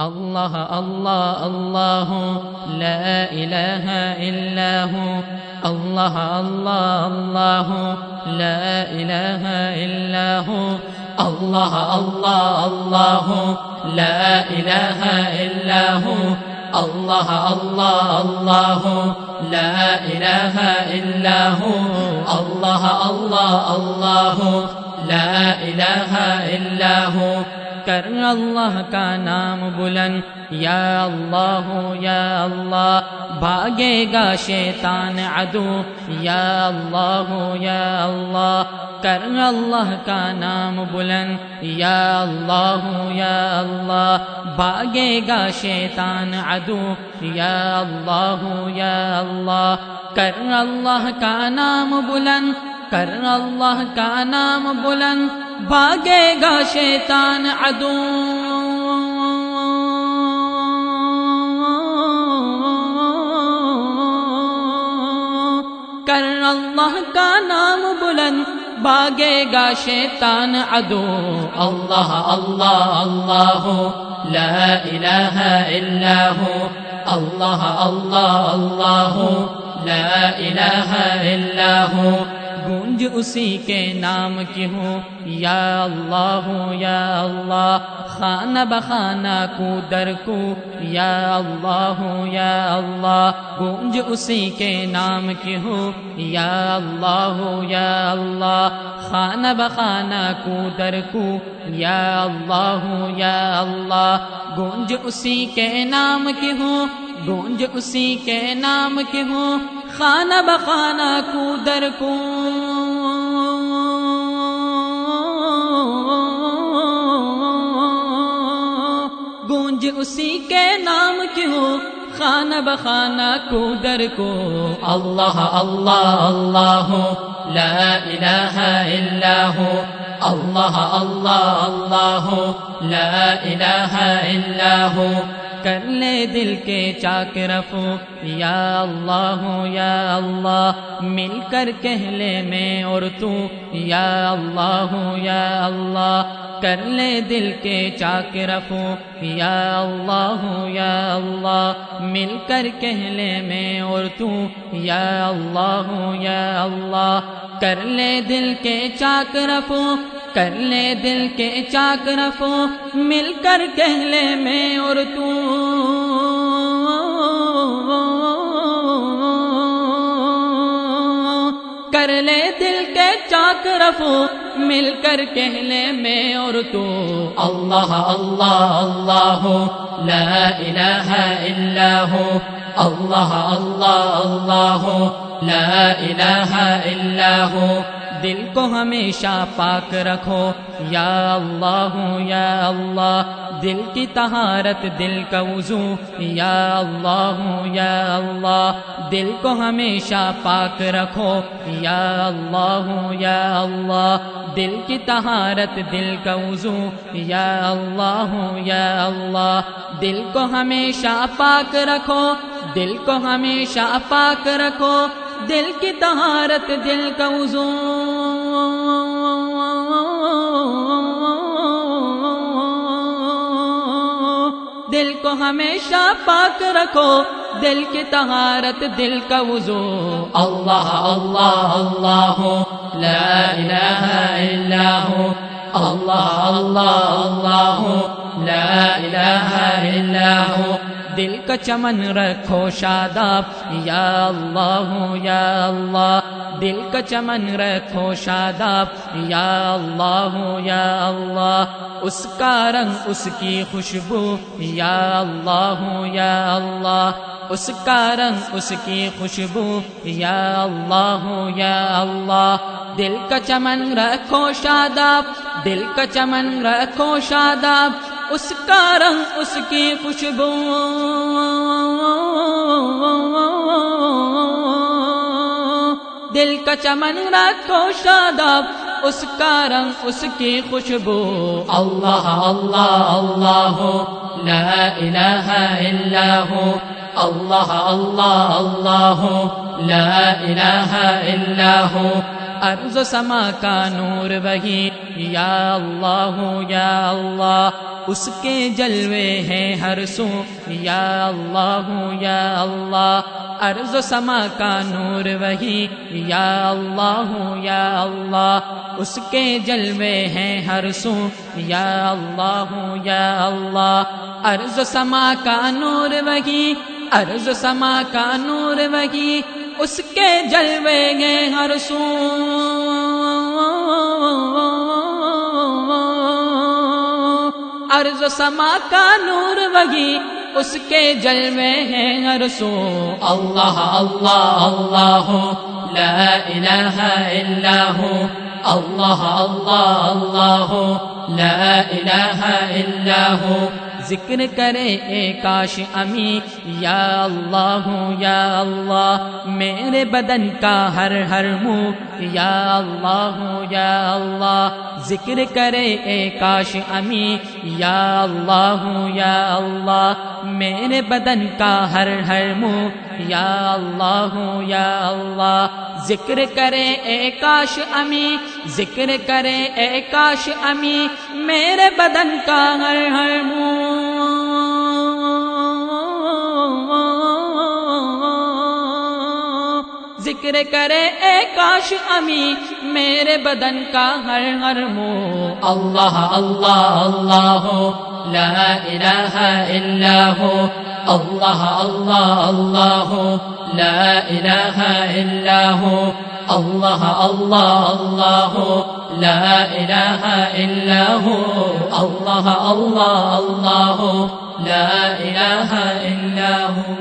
الله الله الله لا إله إلا هو الله الله الله لا إله إلا هو الله الله الله لا إله إلا هو الله الله الله لا إله إلا هو الله الله الله لا إله إلا هو کر اللہ کا نام بلند۔ یا اللہ یا اللہ، بھاگے گا شیطان عدو۔ یا اللہ یا اللہ، کر اللہ کا نام بلند۔ یا اللہ یا اللہ، بھاگے گا شیطان عدو۔ یا اللہ یا اللہ، کر اللہ کا نام بلند۔ کر اللہ کا نام بلند۔ بھاگے گا شیطان عدو۔ کر اللہ کا نام بلند، بھاگے گا شیطان عدو۔ اللہ اللہ اللہ، لا الہ الا ہو۔ اللہ اللہ اللہ، لا الہ الا ہو۔ گونج اسی کے نام کی ہوں۔ یا اللہ ہو یا اللہ، خانہ بخانہ کو در کو۔ یا اللہ یا اللہ، گونج اسی کے نام کی ہوں۔ یا اللہ ہو یا اللہ، خانہ بخانہ کو در کو۔ یا اللہ ہو یا اللہ، گونج اسی کے نام کی ہوں۔ گونج اسی کے نام کی ہوں۔ خانہ بخانہ کو در کو۔ گونج اسی کے نام کی ہو، خانہ بخانہ کو در کو۔ اللہ اللہ اللہ، لا الہ الا ہو۔ اللہ اللہ اللہ، لا الہ الا ہو۔ کر لے دل کے چاک رفو۔ یا اللہ یا اللہ، مل کر کہہ لے میں اور تو۔ یا اللہ یا اللہ، کر لے دل کے چاک رفو۔ یا اللہ یا اللہ، مل کر کہہ لے میں اور تو۔ یا اللہ یا اللہ، کر لے دل کے چاک رفو۔ کر لے دل کے چاک رفو، مل کر کہہ لے میں اور تو۔ کر لے دل کے چاک رفو، مل کر کہہ لے میں اور تو۔ اللہ اللہ اللہ، لا الہ الا ہو۔ اللہ اللہ اللہ، لا الہ الا ہو۔ دل کو ہمیشہ پاک رکھو۔ یا اللہ یا اللہ، دل کی طہارت دل کا وضو۔ یا اللہ یا اللہ، دل کو ہمیشہ پاک رکھو۔ یا اللہ یا اللہ، دل کی طہارت دل کا وضو۔ یا اللہ یا اللہ، دل کو ہمیشہ پاک رکھو۔ دل کو ہمیشہ پاک رکھو۔ دل کی طہارت، دل کا وضو دل کو ہمیشہ پاک رکھو، دل کی طہارت، دل کا وضو اللہ اللہ اللہ، لا الہ الا ہو۔ اللہ اللہ اللہ، لا الہ الا ہو۔ دل کا چمن رکھو شاداب۔ یا اللہ یا اللہ۔ دل کا چمن رکھو شاداب۔ یا اللہ یا اللہ۔ اس کا رنگ اس کی خوشبو۔ یا اللہ یا اللہ۔ اس کا رنگ اس کی خوشبو۔ یا اللہ یا اللہ۔ دل کا چمن رکھو شاداب۔ دل کا چمن رکھو شاداب۔ اس کا رنگ اس کی خوشبو۔ دل کا چمن رکھو شاداب، اس کا رنگ اس کی خوشبو۔ اللہ اللہ اللہ، لا الہ الا ہو۔ اللہ اللہ اللہ، لا الہ الا ہو۔ ارض سما کا نور وہی۔ یا اللہ یا اللہ، اس کے جلوے ہیں ہر سو۔ یا اللہ یا اللہ ارض سما کا نور وہی۔ یا اللہ یا اللہ، اس کے جلوے ہیں ہر سو۔ یا اللہ یا اللہ ارض سما کا نور وہی۔ ارض سما کا نور وہی۔ اس کے جلوے گے ہر سو۔ ارض سما کا نور وگی اس کے جلوے ہیں ہر سو۔ اللہ اللہ اللہ، لا الہ الا ہو۔ اللہ اللہ اللہ، لا الہ الا ہو۔ ذکر کرے اے کاش امی، یا اللہ یا اللہ، میرے بدن کا ہر ہر منہ، یا اللہ یا اللہ، ذکر کرے اے کاش امی، یا اللہ یا اللہ، میرے بدن کا ہر ہر منہ، یا اللہ یا اللہ، ذکر کرے اے کاش امی، ذکر کرے اے کاش امی، میرے بدن کا ہر ہر منہ۔ ذکر کرے، اے کاش امی، میرے بدن کا ہر ہر منہ۔ اللہ اللہ اللہ، لا الہ الا ہو۔ اللہ اللہ اللہ، لا الہ الا ہو۔ اللہ اللہ اللہ، لا الہ الا ہو۔ اللہ اللہ اللہ، لا الہ الا ہو۔